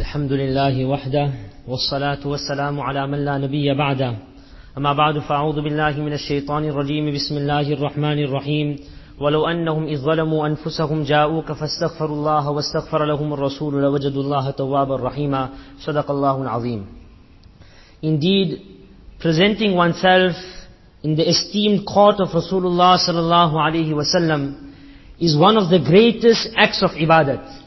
الحمد لله وحده والصلاة والسلام على من لا نبي بعده. أما بعد فأعوذ بالله من الشيطان الرجيم. بسم الله الرحمن الرحيم. ولو أنهم إذ ظلموا أنفسهم جاءوك فاستغفروا الله واستغفر لهم الرسول لوجدوا الله توابا رحيما. صدق الله العظيم. Indeed, presenting oneself in the esteemed court of Rasulullah sallallahu alaihi wasallam is one of the greatest acts of ibadat.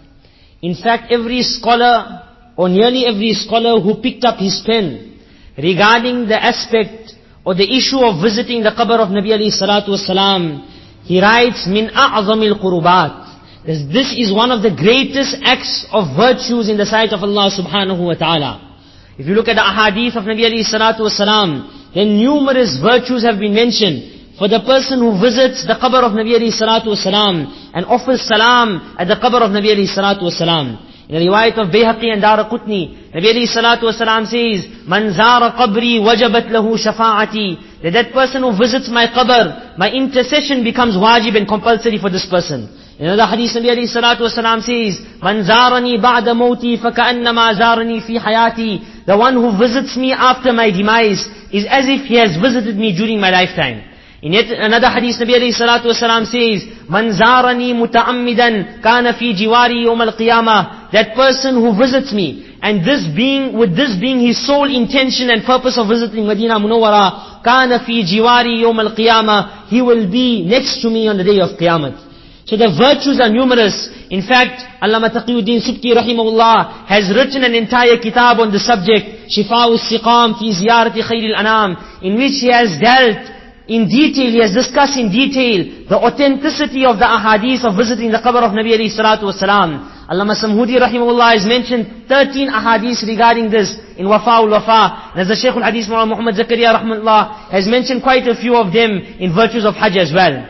In fact, every scholar, or nearly every scholar who picked up his pen regarding the aspect or the issue of visiting the qabr of Nabi alayhi salatu wasalam, he writes, min a'zamil qurubat. This is one of the greatest acts of virtues in the sight of Allah subhanahu wa ta'ala. If you look at the ahadith of Nabi alayhi salatu wasalam, then numerous virtues have been mentioned. For the person who visits the qabr of Nabi alayhi salatu wasalam and offers salam at the qabr of Nabi alayhi salatu wasalam. In the riwayat of Bayhaqi and Daraqutni, Nabi alayhi salatu wasalam says, Man zara qabri wajabat lahu shafa'ati. That that person who visits my qabr, my intercession becomes wajib and compulsory for this person. In another hadith, Nabi alayhi salatu wasalam says, Man zarani ba'da mawti faka'annama zarani fi hayati. The one who visits me after my demise is as if he has visited me during my lifetime. In yet another hadith, Nabi alayhi salatu wasalam says, Man zarani muta'ammidan kana fi jiwari yawm al-qiyamah. That person who visits me, and this being, with this being his sole intention and purpose of visiting Medina Munawwara, kana fi jiwari yawm al-qiyamah. He will be next to me on the day of Qiyamah. So the virtues are numerous. In fact, Allama Taqiyuddin Subki rahimahullah has written an entire kitab on the subject, Shifa'u Siqam fi Ziyarati Khairil Anam, in which he has dealt in detail, he has discussed in detail the authenticity of the ahadith of visiting the qabr of Nabi alayhi salatu wasalam. Allama Samhudi rahimahullah has mentioned 13 ahadith regarding this in Wafa'ul Wafa. And as the Shaykh al-Hadith Muhammad Zakaria rahimahullah has mentioned quite a few of them in virtues of Hajj as well.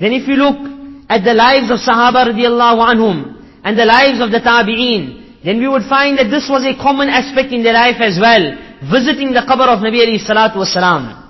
Then if you look at the lives of Sahaba radiallahu anhum and the lives of the Tabi'een, then we would find that this was a common aspect in their life as well, visiting the qabr of Nabi alayhi salatu wasalam.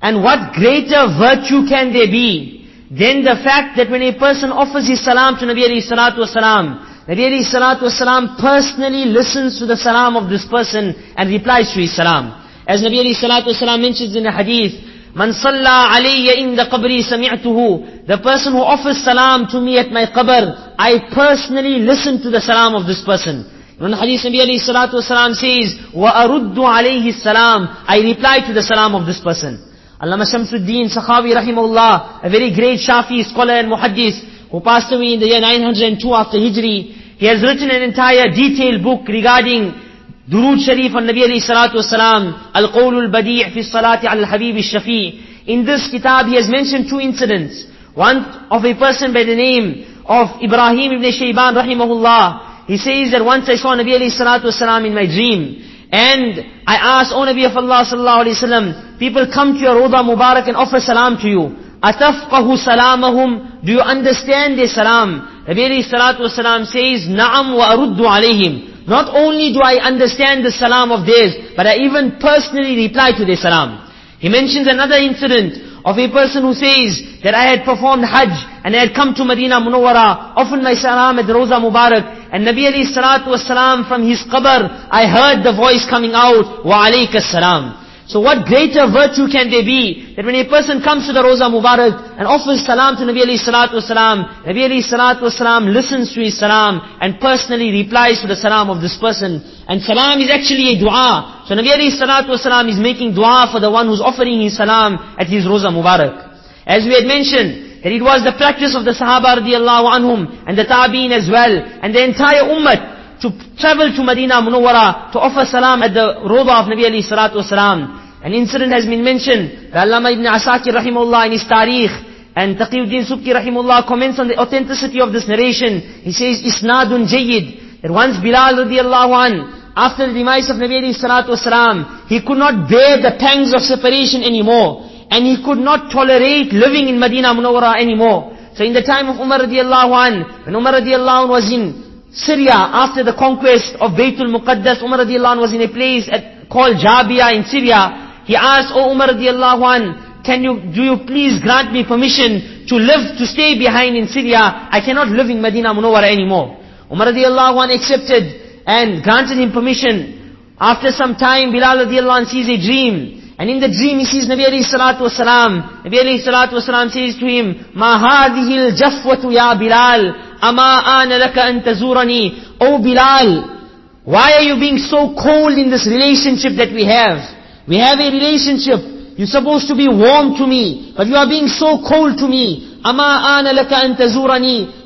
And what greater virtue can there be than the fact that when a person offers his salam to Nabi alayhi salatu wasalam, Nabi alayhi salatu wasalam personally listens to the salam of this person and replies to his salam. As Nabi alayhi salatu wasalam mentions in the hadith, Man salla alayya inda qabri sami'tuhu. The person who offers salam to me at my qabr, I personally listen to the salam of this person. When the hadith Nabi alayhi salatu wasalam says, وَأَرُدُّ عَلَيْهِ السَّلَامِ I reply to the salam of this person. Allama Shamsuddin Sakhawi rahimahullah, a very great Shafi scholar and muhaddis, who passed away in the year 902 after Hijri, he has written an entire detailed book regarding Durood Sharif on Nabi alayhi salatu wasalam, Al-Qawl al-Badi' fi salati al-Habib al-Shafi. In this kitab he has mentioned two incidents. One of a person by the name of Ibrahim ibn Shayban rahimahullah. He says that once I saw Nabi alayhi salatu wasalam in my dream, and I asked, O Nabi of Allah sallallahu alayhi wasallam, people come to your Roda Mubarak and offer salam to you. أَتَفْقَهُ سَلَامَهُمْ Do you understand their salam? Nabi alayhi salatu wasalam says, نَعَمْ وَأَرُدُّ عَلَيْهِمْ Not only do I understand the salam of theirs, but I even personally reply to their salam. He mentions another incident of a person who says that I had performed Hajj and I had come to Medina Munawwara, offered my salam at the Roza Mubarak, and Nabi alayhi salatu wasalam from his qabr, I heard the voice coming out, wa alayka salam. So what greater virtue can there be that when a person comes to the Roza Mubarak and offers salam to Nabi alayhi salatu wasalam, Nabi alayhi salatu wasalam listens to his salam and personally replies to the salam of this person. And salam is actually a dua. So Nabi alayhi salatu wasalam is making dua for the one who's offering his salam at his Roza Mubarak. As we had mentioned, that it was the practice of the Sahaba radiallahu anhum and the Tabi'in as well and the entire ummah to travel to Medina Munawwara to offer salam at the Roda of Nabi alayhi salatu wasalam. An incident has been mentioned. The Allama ibn Asakir rahimullah in his tarikh and Taqiyuddin Subki rahimullah comments on the authenticity of this narration. He says, Isnadun Jayyid. That once Bilal radiallahu an, after the demise of Nabi alayhi salatu wasalam, he could not bear the pangs of separation anymore. And he could not tolerate living in Medina Munawwara anymore. So in the time of Umar radiallahu an, when Umar radiallahu an was in Syria, after the conquest of Baytul Muqaddas, Umar radiallahu an was in a place at, called Jabia in Syria. He asked, O Umar radiallahu an, can you, do you please grant me permission to live, to stay behind in Syria? I cannot live in Medina Munawwara anymore. Umar radiallahu an accepted, and granted him permission. After some time, Bilal radiallahu anh sees a dream. And in the dream he sees Nabi alayhi salatu wasalam. Nabi alayhi salatu wasalam says to him, Ma hadhihi al-jafwatu ya Bilal, ama ana laka an tazurani. Oh Bilal, why are you being so cold in this relationship that we have? We have a relationship. You're supposed to be warm to me, but you are being so cold to me. Ama ana laka.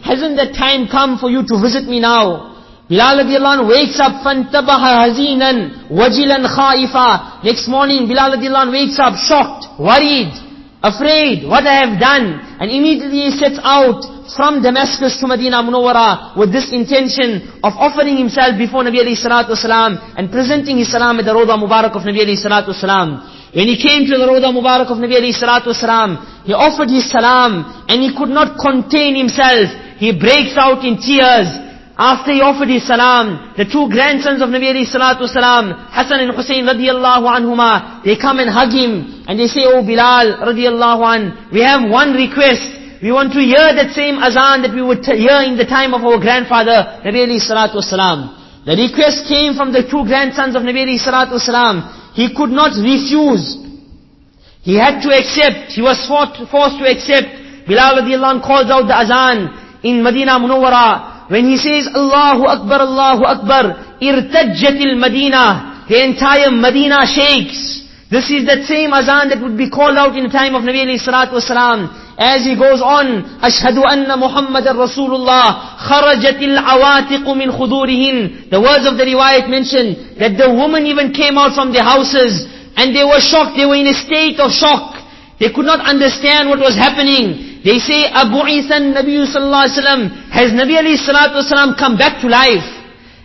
Hasn't the time come for you to visit me now? Bilal radiallahu wakes up, fantabaha hazinan, wajilan khaifa. Next morning, Bilal radiallahu wakes up, shocked, worried afraid, what I have done. And immediately he sets out from Damascus to Medina Munawwara with this intention of offering himself before Nabi alayhi salatu wasalam and presenting his salam at the Rawda Mubarak of Nabi alayhi salatu wasalam. When he came to the Rawda Mubarak of Nabi alayhi salatu wasalam, he offered his salam and he could not contain himself. He breaks out in tears. After he offered his salam, the two grandsons of Nabi alayhi salatu wasalam, Hassan and Hussein radiallahu anhuma, they come and hug him and they say, Oh Bilal radiallahu an, we have one request. We want to hear that same azan that we would hear in the time of our grandfather, Nabi alayhi salatu. The request came from the two grandsons of Nabi alayhi salatu. He could not refuse. He had to accept. He was forced to accept. Bilal radiallahu anh calls out the azan in Medina Munawwara. When he says, Allahu Akbar, Allahu Akbar, irtajjatil Medina. The entire Medina shakes. This is that same azan that would be called out in the time of Nabi alayhi salatu wasalam. As he goes on, أشهد أن محمد رسول الله خرجت العواتق من خدورهن. The words of the riwayat mention that the women even came out from their houses and they were shocked. They were in a state of shock. They could not understand what was happening. They say, Abu Isa Nabi sallallahu alaihi wasallam, has Nabi alayhi salatu wasalam come back to life?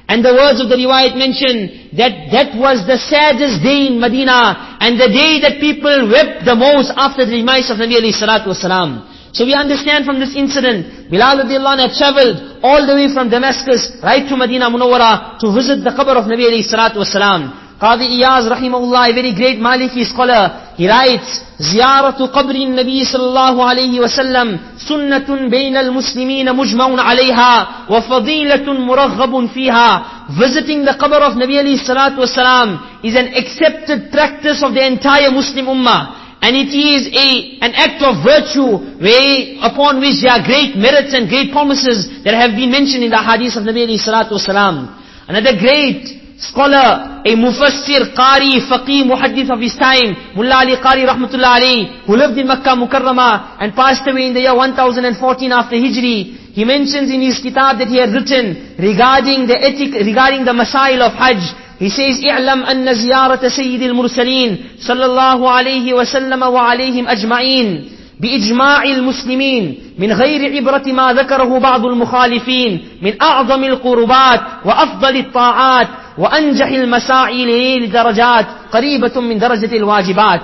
And the words of the riwayat mention that that was the saddest day in Medina and the day that people wept the most after the demise of Nabi alayhi salatu wasalam. So we understand from this incident, Bilal radiallahu anh had traveled all the way from Damascus right to Medina Munawwara to visit the qabr of Nabi alayhi salatu wasalam. Qadi Iyaz rahimahullah, a very great Maliki scholar, he writes, زيارة قبر النبي صلى الله عليه وسلم سنة بين المسلمين مجمع عليها وفضيلة مرغب فيها Visiting the qabr of Nabi alayhi salatu wasalam is an accepted practice of the entire Muslim ummah. And it is a, an act of virtue where, upon which there are great merits and great promises that have been mentioned in the hadith of Nabi alayhi salatu wasalam. Another great scholar, a mufassir, qari, faqih, muhaddith of his time, Mullah Ali Qari rahmatullah alayhi, who lived in Makkah Mukarramah and passed away in the year 1014 after Hijri. He mentions in his kitab that he had written regarding the ethic, regarding the masail of Hajj. He says, اعلم أن زيارة سيد المرسلين صلى الله عليه وسلم وعليهم أجمعين بإجماع المسلمين من غير عبرة ما ذكره بعض المخالفين من أعظم القربات وأفضل الطاعات وأنجح المسائل لدرجات قريبة من درجة الواجبات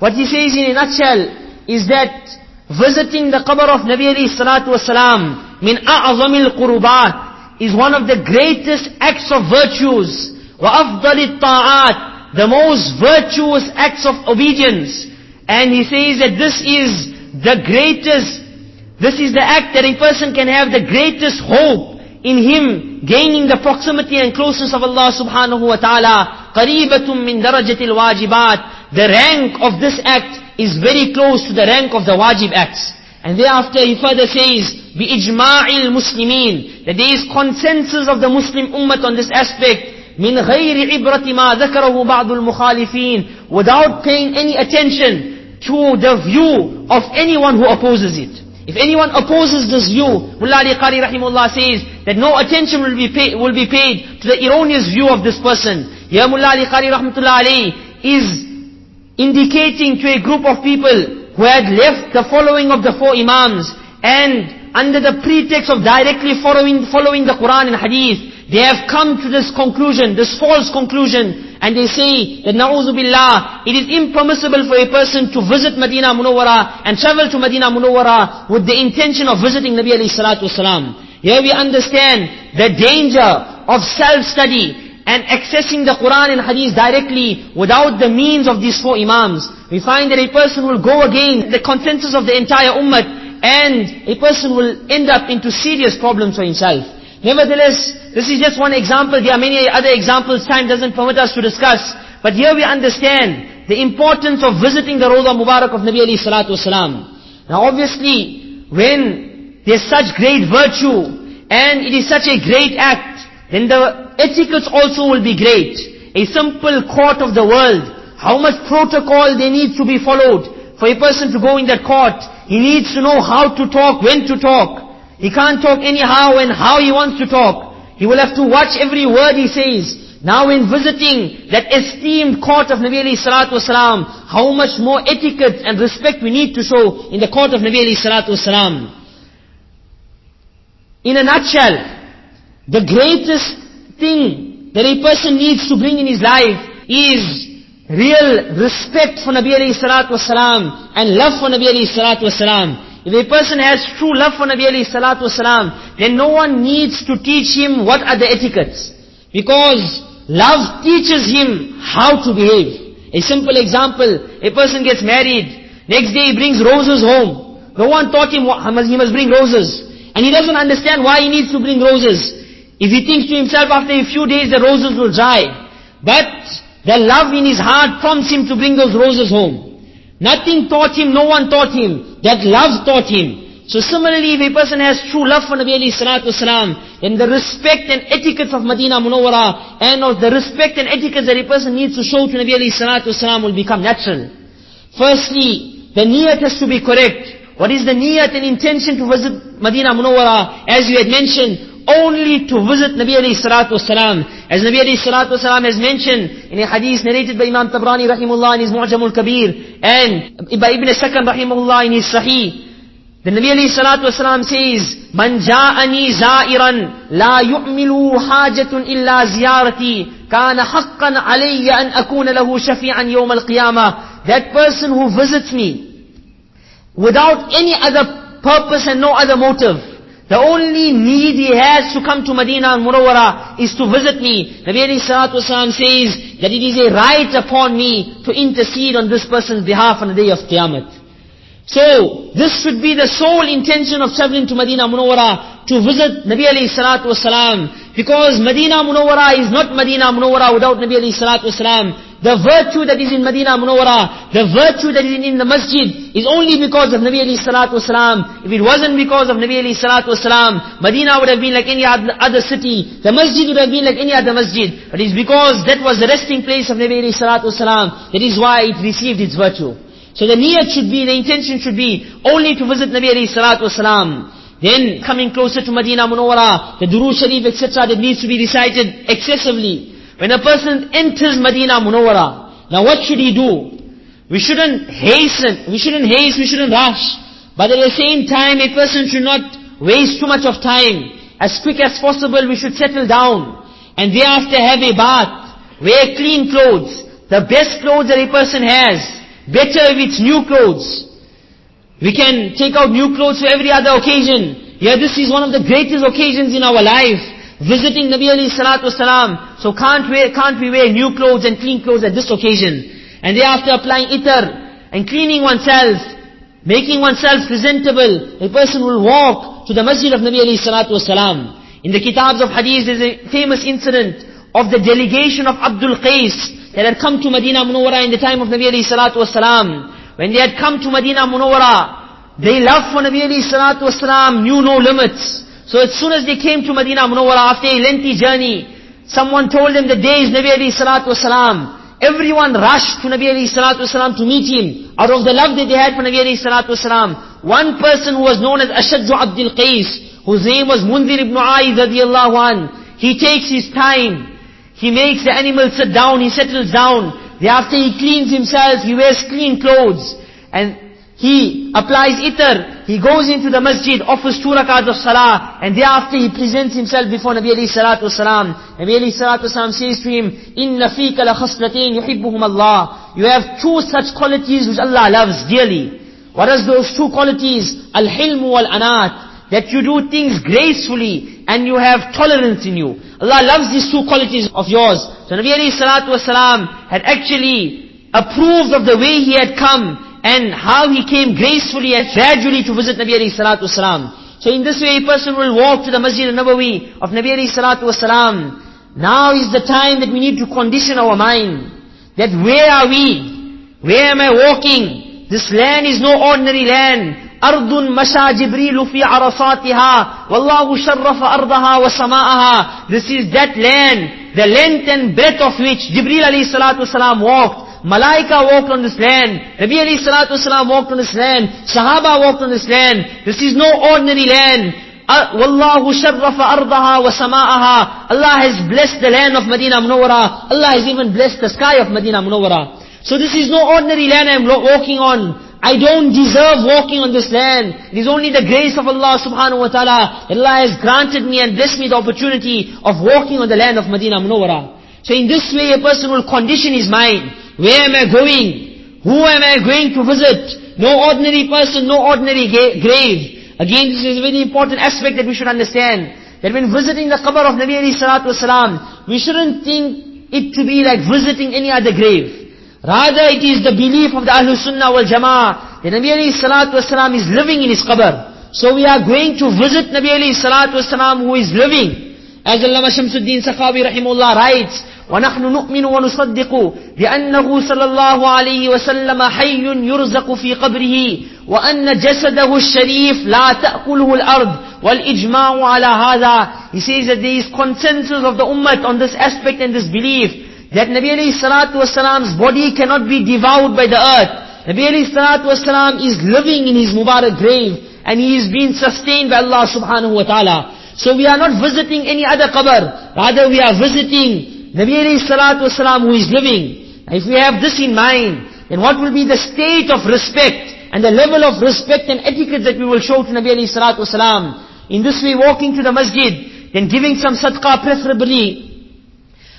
What he says in a nutshell is that visiting the qabr of Nabi alayhi salatu wasalam min a'zamil qurubat is one of the greatest acts of virtues afdalit ta'at the most virtuous acts of obedience and he says that this is the greatest this is the act that a person can have the greatest hope in him gaining the proximity and closeness of Allah subhanahu wa ta'ala. قَرِيبَةٌ مِّن دَرَجَةِ الْوَاجِبَاتِ The rank of this act is very close to the rank of the wajib acts. And thereafter he further says, بِإِجْمَاعِ الْمُسْلِمِينَ That there is consensus of the Muslim ummah on this aspect. من غير عبرة ما ذكره بعض المخالفين without paying any attention to the view of anyone who opposes it. If anyone opposes this view, Mullah Ali Qari rahimullah says that no attention will be, pay, will be paid to the erroneous view of this person. Here Mullah Ali Qari rahmatullah alayhi is indicating to a group of people who had left the following of the four imams and under the pretext of directly following, following the Quran and Hadith, they have come to this conclusion, this false conclusion, and they say that na'udhu billah, it is impermissible for a person to visit Medina Munawwara and travel to Medina Munawwara with the intention of visiting Nabi alayhi salatu wasalam. Here we understand the danger of self-study and accessing the Quran and Hadith directly without the means of these four Imams. We find that a person will go against the consensus of the entire ummah and a person will end up into serious problems for himself. Nevertheless, this is just one example. There are many other examples. Time doesn't permit us to discuss. But here we understand the importance of visiting the Rawdah Mubarak of Nabi alayhi salatu wasalam. Now obviously, when there's such great virtue, and it is such a great act, then the etiquettes also will be great. A simple court of the world, how much protocol there needs to be followed. For a person to go in that court, he needs to know how to talk, when to talk. He can't talk anyhow and how he wants to talk. He will have to watch every word he says. Now in visiting that esteemed court of Nabi alayhi salatu wasalam, how much more etiquette and respect we need to show in the court of Nabi alayhi salatu wasalam. In a nutshell, the greatest thing that a person needs to bring in his life is real respect for Nabi alayhi salatu wasalam and love for Nabi alayhi salatu wasalam. If a person has true love for Nabi alayhi salatu wasalam, then no one needs to teach him what are the etiquettes. Because love teaches him how to behave. A simple example, a person gets married, next day he brings roses home. No one taught him he must bring roses. And he doesn't understand why he needs to bring roses. If he thinks to himself after a few days the roses will dry. But the love in his heart prompts him to bring those roses home. Nothing taught him, no one taught him. That love taught him. So similarly, if a person has true love for Nabi alayhi salatu wasalam, then the respect and etiquette of Madinah Munawwara, and of the respect and etiquette that a person needs to show to Nabi alayhi salatu wasalam will become natural. Firstly, the niyat has to be correct. What is the niyat and intention to visit Madinah Munawwara? As you had mentioned, only to visit Nabi alayhi salatu wasalam. As Nabi alayhi salatu wasalam has mentioned in a hadith narrated by Imam Tabrani rahimullah in his Mu'jam al-Kabir and by Ibn Sakan rahimullah in his Sahih. The Nabi alayhi salatu wasalam says, Man ja'ani za'iran la yu'milu hajatun illa ziyarati kana haqqan alayya an akuna lahu shafi'an yawm al-qiyamah. That person who visits me without any other purpose and no other motive. The only need he has to come to Medina and Munawwara is to visit me. Nabi alayhi salatu wasalam says that it is a right upon me to intercede on this person's behalf on the day of Qiyamah. So, this should be the sole intention of traveling to Medina Munawwara to visit Nabi alayhi salatu wasalam. Because Medina Munawwara is not Medina Munawwara without Nabi alayhi salatu wasalam. The virtue that is in Medina Munawwara, the virtue that is in the masjid is only because of Nabi alayhi salatu wasalam. If it wasn't because of Nabi alayhi salatu wasalam, Medina would have been like any other city. The masjid would have been like any other masjid. But it's because that was the resting place of Nabi alayhi salatu wasalam. That is why it received its virtue. So the niyat should be, the intention should be only to visit Nabi alayhi salatu wasalam. Then coming closer to Medina Munawwara, the Durood Sharif etc. that needs to be recited excessively. When a person enters Medina Munawwara, now what should he do? We shouldn't hasten, we shouldn't haste, we shouldn't rush. But at the same time, a person should not waste too much of time. As quick as possible, we should settle down. And thereafter have a bath, wear clean clothes, the best clothes that a person has. Better if it's new clothes. We can take out new clothes for every other occasion. Yeah, this is one of the greatest occasions in our life visiting Nabi alayhi salatu wasalam. So can't, wear, can't we wear new clothes and clean clothes at this occasion? And thereafter applying itar and cleaning oneself, making oneself presentable, a person will walk to the masjid of Nabi alayhi salatu wasalam. In the kitabs of hadith, there's a famous incident of the delegation of Abdul Qais that had come to Medina Munawwara in the time of Nabi alayhi salatu wasalam. When they had come to Medina Munawwara, they love for Nabi alayhi salatu wasalam knew no limits. So as soon as they came to Medina Munawwara after a lengthy journey, someone told them the day is Nabi alayhi salatu wasalam. Everyone rushed to Nabi alayhi salatu wasalam to meet him. Out of the love that they had for Nabi alayhi salatu wasalam. One person who was known as Ashadju Abdul Qais, whose name was Mundir ibn A'id radiallahu an. He takes his time. He makes the animal sit down, he settles down. Thereafter he cleans himself, he wears clean clothes. And he applies itar, he goes into the masjid, offers two rakats of salah, and thereafter he presents himself before Nabi alayhi salatu wasalam. Nabi alayhi salatu wasalam says to him, إِنَّ فِيكَ لَخَصْلَتَيْنِ يُحِبُّهُمَ اللَّهِ You have two such qualities which Allah loves dearly. What are those two qualities? Al-hilm wal-anat. That you do things gracefully, and you have tolerance in you. Allah loves these two qualities of yours. So Nabi alayhi salatu wasalam had actually approved of the way he had come, and how he came gracefully and gradually to visit Nabi alayhi salatu wasalam. So in this way, a person will walk to the Masjid al-Nabawi of Nabi alayhi salatu wasalam. Now is the time that we need to condition our mind. That where are we? Where am I walking? This land is no ordinary land. أرض مشى جبريل في عرصاتها والله شرف أرضها وسماءها This is that land, the length and breadth of which Jibreel alayhi salatu wasalam walked. Malaika walked on this land. Nabi alayhi salatu wasalam walked on this land. Sahaba walked on this land. This is no ordinary land. Wallahu sharrafa ardaha wa sama'aha. Allah has blessed the land of Medina Munawwara. Allah has even blessed the sky of Medina Munawwara. So this is no ordinary land I'm walking on. I don't deserve walking on this land. It is only the grace of Allah subhanahu wa ta'ala. Allah has granted me and blessed me the opportunity of walking on the land of Medina Munawwara. So in this way a person will condition his mind. Where am I going? Who am I going to visit? No ordinary person, no ordinary grave. Again, this is a very important aspect that we should understand. That when visiting the qabr of Nabi alayhi salatu wasalam, we shouldn't think it to be like visiting any other grave. Rather, it is the belief of the Ahlul Sunnah wal Jama'ah that Nabi alayhi salatu wasalam is living in his qabr. So we are going to visit Nabi alayhi salatu wasalam who is living. As Allama Shamsuddin Sakhawi rahimullah writes, ونحن نؤمن ونصدق بأنه صلى الله عليه وسلم حي يرزق في قبره وأن جسده الشريف لا تأكله الأرض والإجماع على هذا He says that there is consensus of the ummah on this aspect and this belief that Nabi alayhi salatu wasalam's body cannot be devoured by the earth. Nabi alayhi salatu wasalam is living in his Mubarak grave and he is being sustained by Allah subhanahu wa ta'ala. So we are not visiting any other qabr. Rather we are visiting Nabi alayhi salatu wasalam who is living. If we have this in mind, then what will be the state of respect and the level of respect and etiquette that we will show to Nabi alayhi salatu wasalam. In this way walking to the masjid, then giving some sadaqah preferably,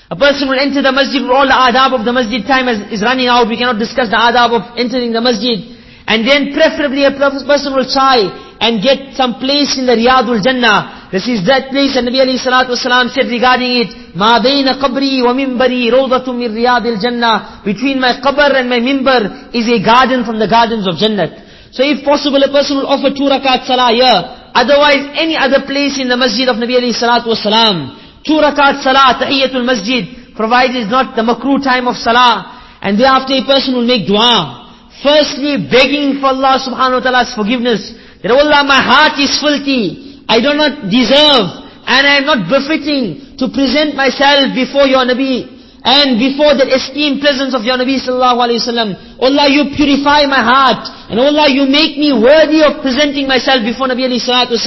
a person will enter the masjid with all the adab of the masjid. Time is running out. We cannot discuss the adab of entering the masjid. And then preferably a person will try and get some place in the Riyadul Jannah. This is that place and Nabi alayhi salatu wasalam said regarding it, مَا بَيْنَ قَبْرِي وَمِنْبَرِي رَوْضَةٌ مِنْ رِيَادِ الْجَنَّةِ Between my qabr and my mimbar is a garden from the gardens of Jannah. So if possible, a person will offer two rakat salah here. Otherwise, any other place in the masjid of Nabi alayhi salatu wasalam. Two rakat salah, tahiyatul masjid, provided it's not the makruh time of salah. And thereafter a person will make dua. Firstly, begging for Allah subhanahu wa ta'ala's forgiveness. That, oh Allah, my heart is filthy. I do not deserve, and I am not befitting to present myself before your Nabi. And before that esteemed presence of your Nabi sallallahu alayhi wasallam, Allah, you purify my heart. And Allah, you make me worthy of presenting myself before Nabi alayhi salatu.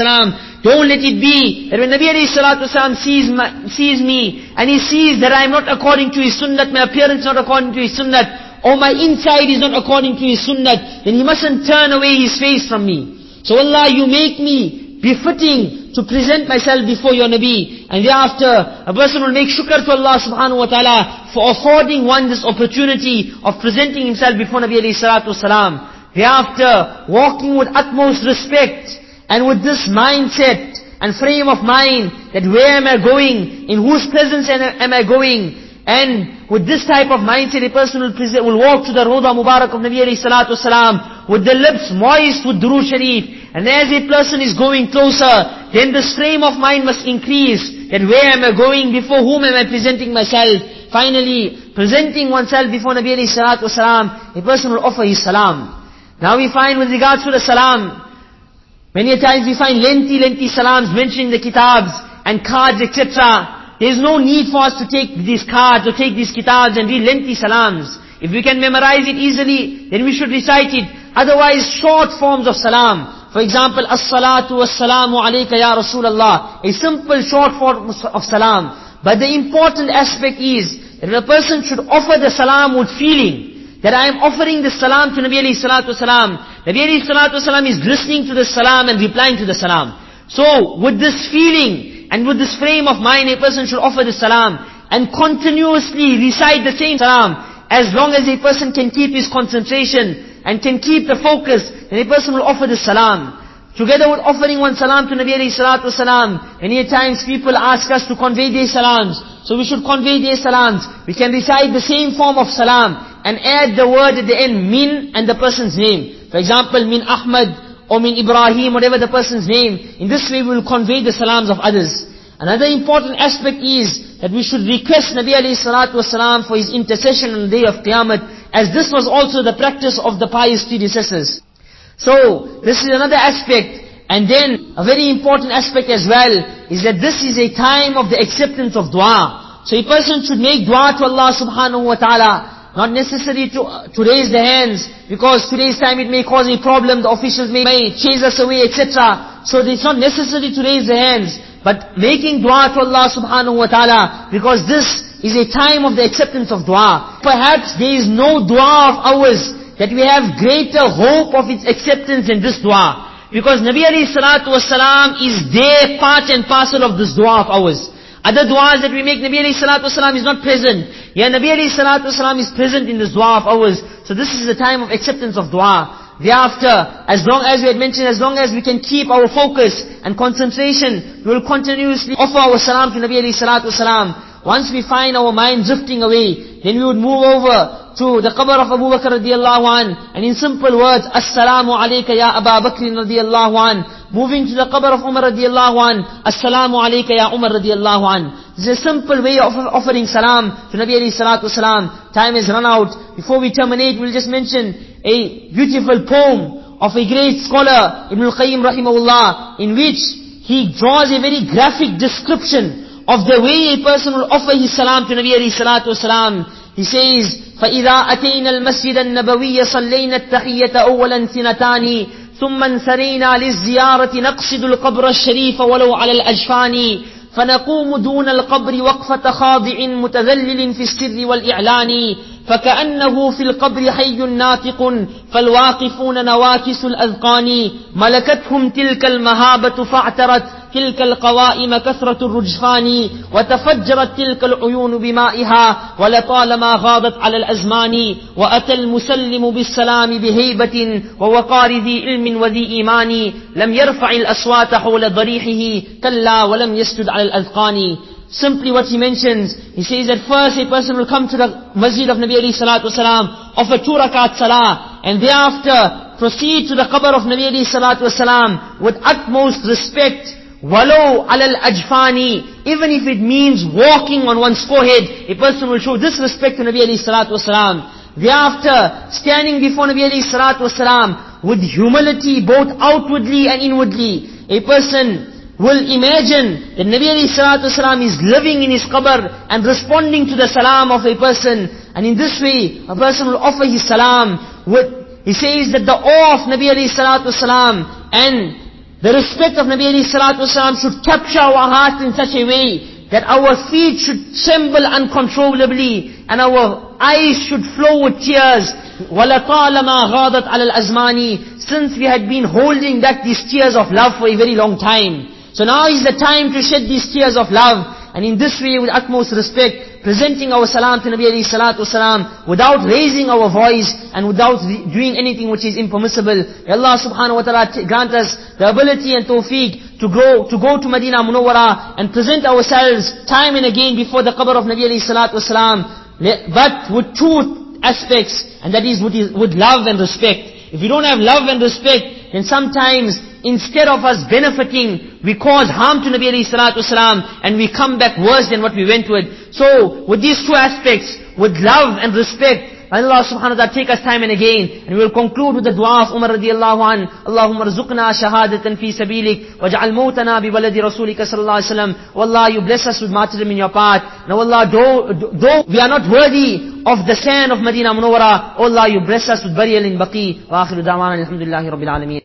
Don't let it be that when Nabi alayhi salatu sees, sees me, and he sees that I am not according to his sunnah, my appearance is not according to his sunnah, or my inside is not according to his sunnah, then he mustn't turn away his face from me. So Allah, you make me befitting to present myself before your Nabi. And thereafter, a person will make shukr to Allah subhanahu wa ta'ala for affording one this opportunity of presenting himself before Nabi alayhi salatu. Thereafter, walking with utmost respect, and with this mindset and frame of mind, that where am I going, in whose presence am I going, and with this type of mindset, a person will, present, will walk to the Roda Mubarak of Nabi alayhi salatu with the lips moist with Durood Sharif, and as a person is going closer, then the frame of mind must increase, that where am I going, before whom am I presenting myself, finally, presenting oneself before Nabi alayhi salatu wasalam, a person will offer his salam. Now we find with regards to the salam, Many times we find lengthy, lengthy salams mentioning the kitabs and cards, etc. There is no need for us to take these cards or take these kitabs and read lengthy salams. If we can memorize it easily, then we should recite it. Otherwise, short forms of salam. For example, as-salatu was-salamu alayka ya Rasulallah. A simple short form of salam. But the important aspect is that a person should offer the salam with feeling that I am offering the salam to Nabi alayhi salatu salam. Nabi alayhi salatu salam is listening to the salam and replying to the salam. So, with this feeling and with this frame of mind, a person should offer the salam and continuously recite the same salam. As long as a person can keep his concentration and can keep the focus, then a person will offer the salam. Together with offering one salam to Nabi alayhi salatu salam, many times people ask us to convey their salams. So we should convey their salams. We can recite the same form of salam and add the word at the end, min and the person's name. For example, min Ahmad, or min Ibrahim, whatever the person's name. In this way we will convey the salams of others. Another important aspect is that we should request Nabi alayhi salatu wasalam for his intercession on the day of Qiyamah, as this was also the practice of the pious predecessors. So, this is another aspect. And then, a very important aspect as well, is that this is a time of the acceptance of dua. So a person should make dua to Allah subhanahu wa ta'ala. Not necessary to, to raise the hands, because today's time it may cause a problem, the officials may, may chase us away, etc. So it's not necessary to raise the hands, but making dua to Allah subhanahu wa ta'ala, because this is a time of the acceptance of dua. Perhaps there is no dua of ours that we have greater hope of its acceptance in this dua. Because Nabi alayhi salatu wasalam is there part and parcel of this dua of ours. Other du'as that we make, Nabi alayhi salatu wasalam is not present. Yeah, Nabi alayhi salatu wasalam is present in this dua of ours. So this is the time of acceptance of dua. Thereafter, as long as we had mentioned, as long as we can keep our focus and concentration, we will continuously offer our salam to Nabi alayhi salatu wasalam. Once we find our mind drifting away, then we would move over to the qabr of Abu Bakr radiallahu an, and in simple words, Assalamu alayka ya Abu Bakr radiallahu an. Moving to the qabr of Umar radiallahu an, Assalamu alayka ya Umar radiallahu an. This is a simple way of offering salam to Nabi alayhi salatu. Time has run out. Before we terminate, we'll just mention a beautiful poem of a great scholar, Ibn al-Qayyim rahimahullah, in which he draws a very graphic description of the way a person will offer his salam to Nabi alayhi salatu salam. He says, فإذا أتينا المسجد النبوي صلينا التحية أولا ثنتان ثم انثرينا للزيارة نقصد القبر الشريف ولو على الأجفان فنقوم دون القبر وقفة خاضع متذلل في السر والإعلان فكأنه في القبر حي ناطق فالواقفون نواكس الأذقان ملكتهم تلك المهابة فاعترت تلك القوائم كثرة الرجفان وتفجرت تلك العيون بمائها ولطالما غاضت على الأزمان وأتى المسلم بالسلام بهيبة ووقار ذي علم وذي إيمان لم يرفع الأصوات حول ضريحه كلا ولم يسجد على الأذقان Simply what he mentions, he says that first a person will come to the masjid of Nabi alayhi salatu wasalam, offer two rakat salah, and thereafter proceed to the qabr of Nabi alayhi salatu wasalam with utmost respect, Walau alal ajfani, even if it means walking on one's forehead, a person will show disrespect to Nabi alayhi salatu wasalam. Thereafter, standing before Nabi alayhi salatu wasalam, with humility both outwardly and inwardly, a person will imagine that Nabi alayhi salatu wasalam is living in his qabr and responding to the salam of a person. And in this way, a person will offer his salam with, he says that the awe of Nabi alayhi salatu wasalam and the respect of Nabi alayhi salatu wasalam should capture our hearts in such a way that our feet should tremble uncontrollably and our eyes should flow with tears. وَلَطَالَمَا غَاضَتْ عَلَى الْأَزْمَانِ Since we had been holding back these tears of love for a very long time. So now is the time to shed these tears of love. And in this way, with utmost respect, presenting our salam to Nabi alayhi salatu without raising our voice, and without doing anything which is impermissible. May Allah subhanahu wa ta'ala grant us the ability and tawfiq to go, to go to Medina Munawwara, and present ourselves time and again before the qabr of Nabi alayhi salatu but with two aspects, and that is with, with love and respect. If you don't have love and respect, then sometimes instead of us benefiting, we cause harm to Nabi alayhi salatu wasalam, and we come back worse than what we went with. So, with these two aspects, with love and respect, Allah subhanahu wa ta'ala take us time and again, and we will conclude with the dua of Umar radiallahu an, Allahumma rzuqna shahadatan fi sabilik, waj'al mawtana bi waladi rasulika sallallahu alayhi wa sallam. Oh Allah, you bless us with martyrdom in your path. Now Allah, though, though we are not worthy of the sand of Medina Munawwara, Allah, you bless us with burial in Baqi. Wa akhiru da'wana alhamdulillahi rabbil alameen.